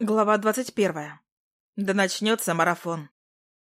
Глава двадцать первая. Да начнется марафон.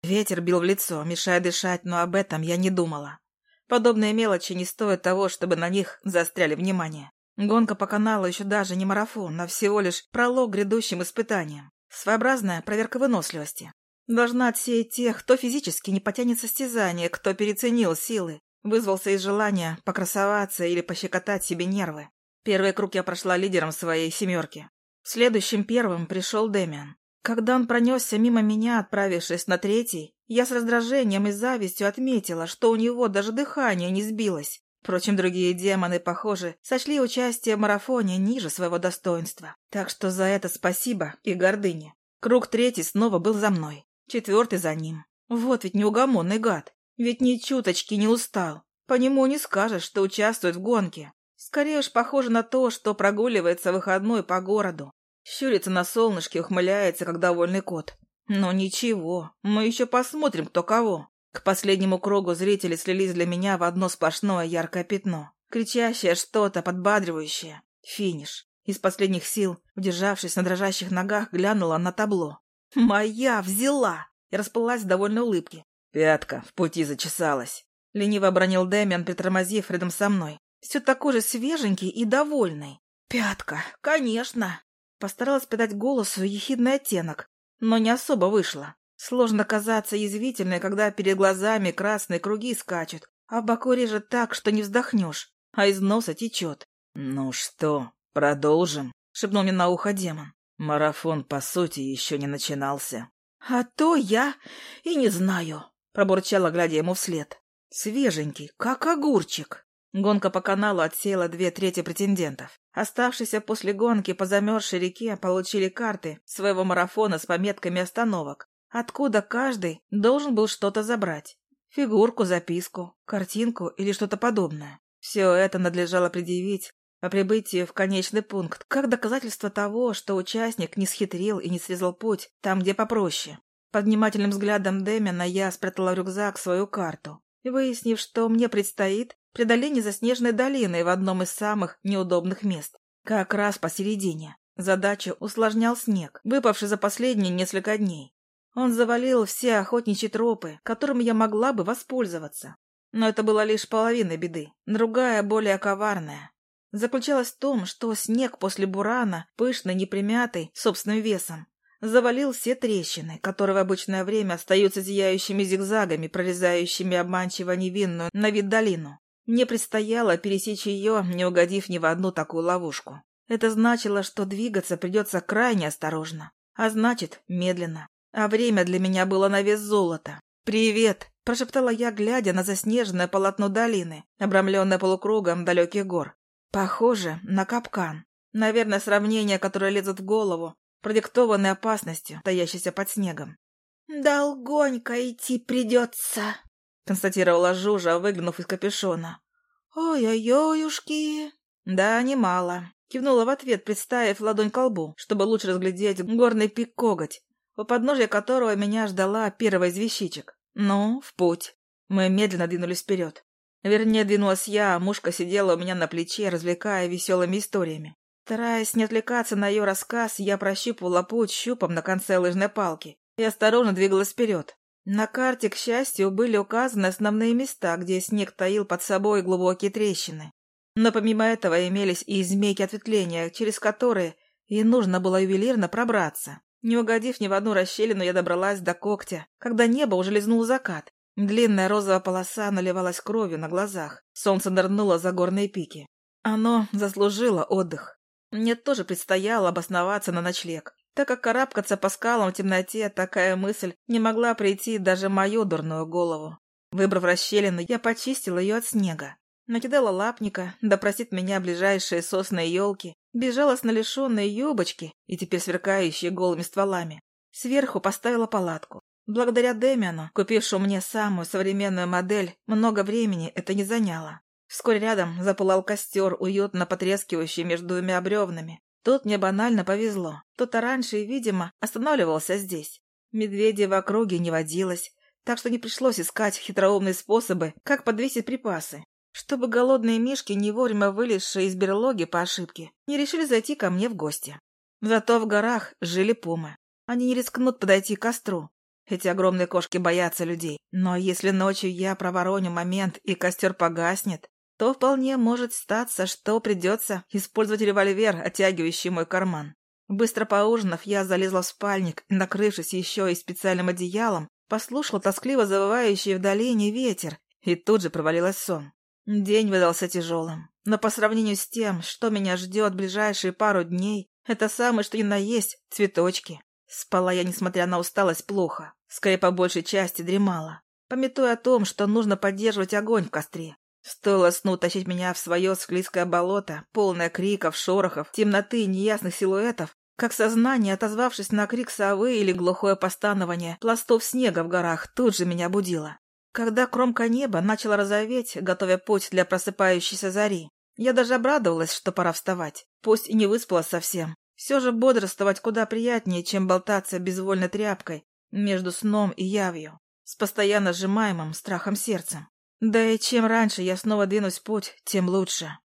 Ветер бил в лицо, мешая дышать, но об этом я не думала. Подобные мелочи не стоят того, чтобы на них заостряли внимание. Гонка по каналу еще даже не марафон, а всего лишь пролог грядущим испытаниям. Своеобразная проверка выносливости. Должна отсеять тех, кто физически не потянет состязание, кто переценил силы, вызвался из желания покрасоваться или пощекотать себе нервы. Первый круг я прошла лидером своей семерки. Следующим первым пришел Дэмиан. Когда он пронесся мимо меня, отправившись на третий, я с раздражением и завистью отметила, что у него даже дыхание не сбилось. Впрочем, другие демоны, похоже, сочли участие в марафоне ниже своего достоинства. Так что за это спасибо и гордыне. Круг третий снова был за мной, четвертый за ним. Вот ведь неугомонный гад. Ведь ни чуточки не устал. По нему не скажешь, что участвует в гонке. Скорее уж похоже на то, что прогуливается выходной по городу. Щурится на солнышке, ухмыляется, как довольный кот. Но ничего, мы еще посмотрим, кто кого. К последнему кругу зрители слились для меня в одно сплошное яркое пятно. Кричащее что-то, подбадривающее. Финиш. Из последних сил, удержавшись на дрожащих ногах, глянула на табло. «Моя взяла!» и расплылась в довольной улыбке. «Пятка в пути зачесалась», — лениво обронил Дэмиан, притормозив рядом со мной. Все такой же свеженький и довольный. «Пятка, конечно!» Постаралась придать голосу ехидный оттенок, но не особо вышло. Сложно казаться язвительной, когда перед глазами красные круги скачут, а в боку режет так, что не вздохнешь, а из носа течет. «Ну что, продолжим?» — шепнул мне на ухо демон. «Марафон, по сути, еще не начинался». «А то я и не знаю», — пробурчала, глядя ему вслед. «Свеженький, как огурчик». Гонка по каналу отсеяла две трети претендентов. Оставшиеся после гонки по замерзшей реке получили карты своего марафона с пометками остановок, откуда каждый должен был что-то забрать. Фигурку, записку, картинку или что-то подобное. Все это надлежало предъявить по прибытии в конечный пункт, как доказательство того, что участник не схитрил и не срезал путь там, где попроще. Под внимательным взглядом Дэмина я спрятала в рюкзак свою карту, и, выяснив, что мне предстоит, преодоление заснеженной долины в одном из самых неудобных мест. Как раз посередине. Задачу усложнял снег, выпавший за последние несколько дней. Он завалил все охотничьи тропы, которыми я могла бы воспользоваться. Но это была лишь половина беды. Другая, более коварная, заключалась в том, что снег после бурана, пышный, непримятый, собственным весом, завалил все трещины, которые в обычное время остаются зияющими зигзагами, прорезающими обманчиво невинную на вид долину. Мне предстояло пересечь ее, не угодив ни в одну такую ловушку. Это значило, что двигаться придется крайне осторожно, а значит, медленно. А время для меня было на вес золота. «Привет!» – прошептала я, глядя на заснеженное полотно долины, обрамленное полукругом далеких гор. Похоже на капкан. Наверное, сравнение, которое лезет в голову, продиктованное опасностью, таящейся под снегом. «Долгонько идти придется», констатировала Жужа, выглянув из капюшона. «Ой-ой-ой-ушки!» «Да, немало», — кивнула в ответ, представив ладонь к колбу, чтобы лучше разглядеть горный пик-коготь, у подножия которого меня ждала первая из вещичек. «Ну, в путь». Мы медленно двинулись вперед. Вернее, двинулась я, а мушка сидела у меня на плече, развлекая веселыми историями. Стараясь не отвлекаться на ее рассказ, я прощупывала путь щупом на конце лыжной палки и осторожно двигалась вперед. На карте, к счастью, были указаны основные места, где снег таил под собой глубокие трещины. Но помимо этого имелись и змейки ответвления, через которые и нужно было ювелирно пробраться. Не угодив ни в одну расщелину, я добралась до когтя, когда небо уже лизнул закат. Длинная розовая полоса наливалась кровью на глазах. Солнце нырнуло за горные пики. Оно заслужило отдых. Мне тоже предстояло обосноваться на ночлег. Так как карабкаться по скалам в темноте, такая мысль не могла прийти даже мою дурную голову. Выбрав расщелину, я почистила ее от снега. Накидала лапника, допросит меня ближайшие сосны и елки, безжалостно лишенные юбочки и теперь сверкающие голыми стволами. Сверху поставила палатку. Благодаря Демиану, купившему мне самую современную модель, много времени это не заняло. Вскоре рядом запылал костер, уютно потрескивающий между двумя бревнами. Тут мне банально повезло. Кто-то раньше, видимо, останавливался здесь. Медведей в округе не водилось, так что не пришлось искать хитроумные способы, как подвесить припасы. Чтобы голодные мишки, не вовремя вылезшие из берлоги по ошибке, не решили зайти ко мне в гости. Зато в горах жили пумы. Они не рискнут подойти к костру. Эти огромные кошки боятся людей. Но если ночью я провороню момент и костер погаснет, то вполне может статься, что придется использовать револьвер, оттягивающий мой карман. Быстро поужинав, я залезла в спальник накрывшись еще и специальным одеялом, послушала тоскливо завывающий в долине ветер и тут же провалилась сон. День выдался тяжелым, но по сравнению с тем, что меня ждет ближайшие пару дней, это самое что ни на есть цветочки. Спала я, несмотря на усталость, плохо, скорее по большей части дремала, пометуя о том, что нужно поддерживать огонь в костре. Стоило сну тащить меня в свое склизкое болото, полное криков, шорохов, темноты и неясных силуэтов, как сознание, отозвавшись на крик совы или глухое постанование пластов снега в горах, тут же меня будило. Когда кромка неба начала розоветь, готовя путь для просыпающейся зари, я даже обрадовалась, что пора вставать. Пусть и не выспалась совсем. Все же бодрствовать куда приятнее, чем болтаться безвольной тряпкой между сном и явью, с постоянно сжимаемым страхом сердцем. Да и чем раньше я снова двинусь в путь, тем лучше.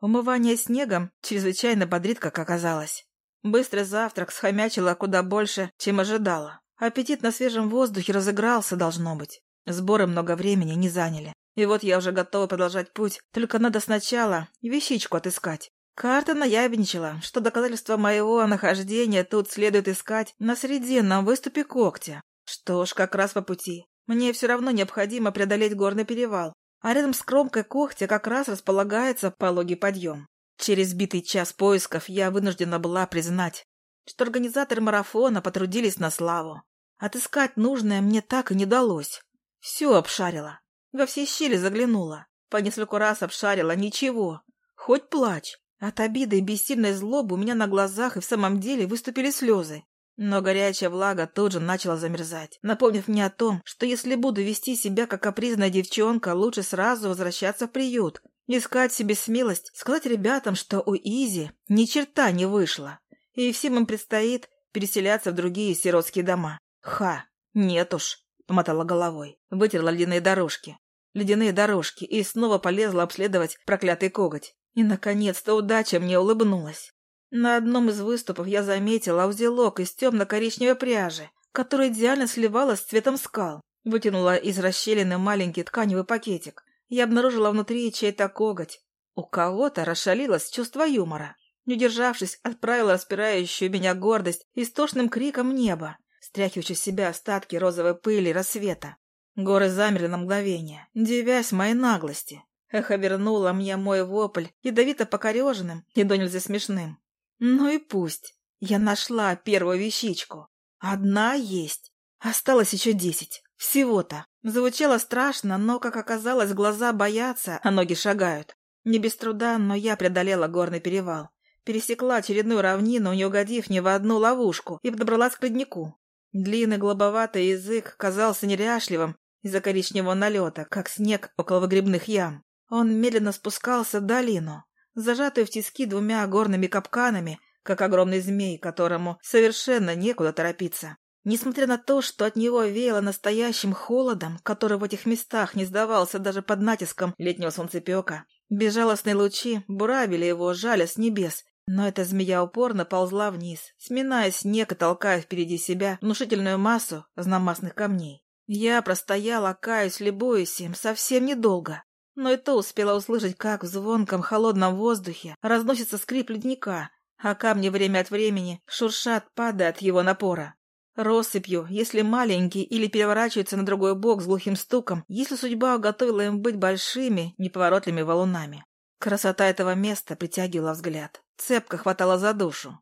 Умывание снегом чрезвычайно бодрит, как оказалось. Быстрый завтрак схомячила куда больше, чем ожидала. Аппетит на свежем воздухе разыгрался, должно быть. Сборы много времени не заняли. И вот я уже готова продолжать путь, только надо сначала вещичку отыскать. Карта наябедничала, что доказательства моего нахождения тут следует искать на срединном выступе когтя. Что ж, как раз по пути. Мне все равно необходимо преодолеть горный перевал, а рядом с кромкой когтя как раз располагается пологий подъем. Через битый час поисков я вынуждена была признать, что организаторы марафона потрудились на славу. Отыскать нужное мне так и не удалось. Все обшарила. Во все щели заглянула. По нескольку раз обшарила. Ничего. Хоть плачь. От обиды и бессильной злобы у меня на глазах и в самом деле выступили слезы. Но горячая влага тут же начала замерзать, напомнив мне о том, что если буду вести себя как капризная девчонка, лучше сразу возвращаться в приют, искать себе смелость, сказать ребятам, что у Изи ни черта не вышло, и всем им предстоит переселяться в другие сиротские дома. Ха, нет уж помотала головой, вытерла ледяные дорожки. Ледяные дорожки и снова полезла обследовать проклятый коготь. И, наконец-то, удача мне улыбнулась. На одном из выступов я заметила узелок из темно-коричневой пряжи, который идеально сливалась с цветом скал. Вытянула из расщелины маленький тканевый пакетик. Я обнаружила внутри чей-то коготь. У кого-то расшалилось чувство юмора. Не удержавшись, отправила распирающую меня гордость истошным криком неба стряхивающий с себя остатки розовой пыли рассвета. Горы замерли на мгновение, девясь моей наглости. Эхо вернуло мне мой вопль, ядовито покореженным и до нельзя смешным. Ну и пусть. Я нашла первую вещичку. Одна есть. Осталось еще десять. Всего-то. Звучало страшно, но, как оказалось, глаза боятся, а ноги шагают. Не без труда, но я преодолела горный перевал. Пересекла очередную равнину, не угодив ни в одну ловушку, и подобралась к леднику. Длинный голубоватый язык казался неряшливым из-за коричневого налета, как снег около выгребных ям. Он медленно спускался в долину, зажатую в тиски двумя горными капканами, как огромный змей, которому совершенно некуда торопиться. Несмотря на то, что от него веяло настоящим холодом, который в этих местах не сдавался даже под натиском летнего солнцепека, безжалостные лучи буравили его, жаля с небес, но эта змея упорно ползла вниз, сминая снег и толкая впереди себя внушительную массу знамасных камней. Я простояла, каюсь, любуюсь им совсем недолго, но и то успела услышать, как в звонком холодном воздухе разносится скрип ледника, а камни время от времени шуршат, падая от его напора. Россыпью, если маленькие или переворачиваются на другой бок с глухим стуком, если судьба уготовила им быть большими, неповоротливыми валунами. Красота этого места притягивала взгляд. Цепко хватала за душу.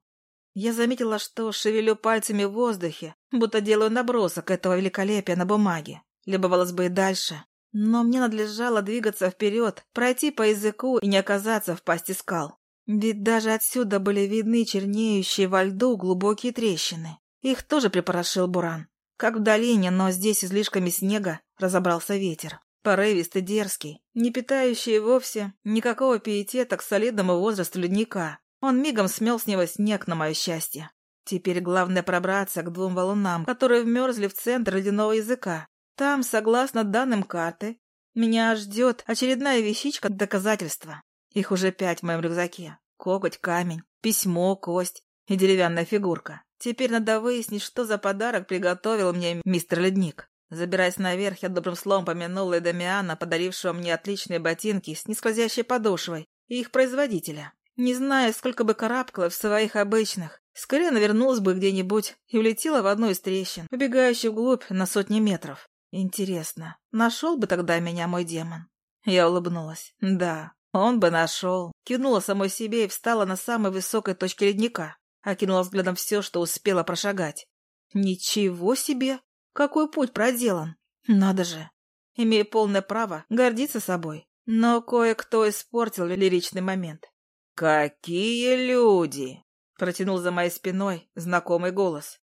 Я заметила, что шевелю пальцами в воздухе, будто делаю набросок этого великолепия на бумаге. Любовалась бы и дальше. Но мне надлежало двигаться вперед, пройти по языку и не оказаться в пасти скал. Ведь даже отсюда были видны чернеющие во льду глубокие трещины. Их тоже припорошил буран. Как в долине, но здесь излишками снега разобрался ветер. Порывистый, дерзкий, не питающий вовсе никакого пиетета к солидному возрасту ледника. Он мигом смел с него снег на мое счастье. Теперь главное пробраться к двум валунам, которые вмерзли в центр ледяного языка. Там, согласно данным карты, меня ждет очередная вещичка доказательства. Их уже пять в моем рюкзаке. Коготь, камень, письмо, кость. и деревянная фигурка. Теперь надо выяснить, что за подарок приготовил мне мистер Ледник. Забираясь наверх, я добрым словом помянула и Дамиана, подарившего мне отличные ботинки с нескользящей подошвой, и их производителя. Не зная, сколько бы карабкала в своих обычных, скорее навернулась бы где-нибудь и улетела в одну из трещин, убегающих вглубь на сотни метров. Интересно, нашел бы тогда меня мой демон? Я улыбнулась. Да, он бы нашел. Кивнула самой себе и встала на самой высокой точке ледника. Окинула взглядом все, что успела прошагать. Ничего себе! Какой путь проделан! Надо же! Имею полное право гордиться собой. Но кое-кто испортил лиричный момент. «Какие люди!» — протянул за моей спиной знакомый голос.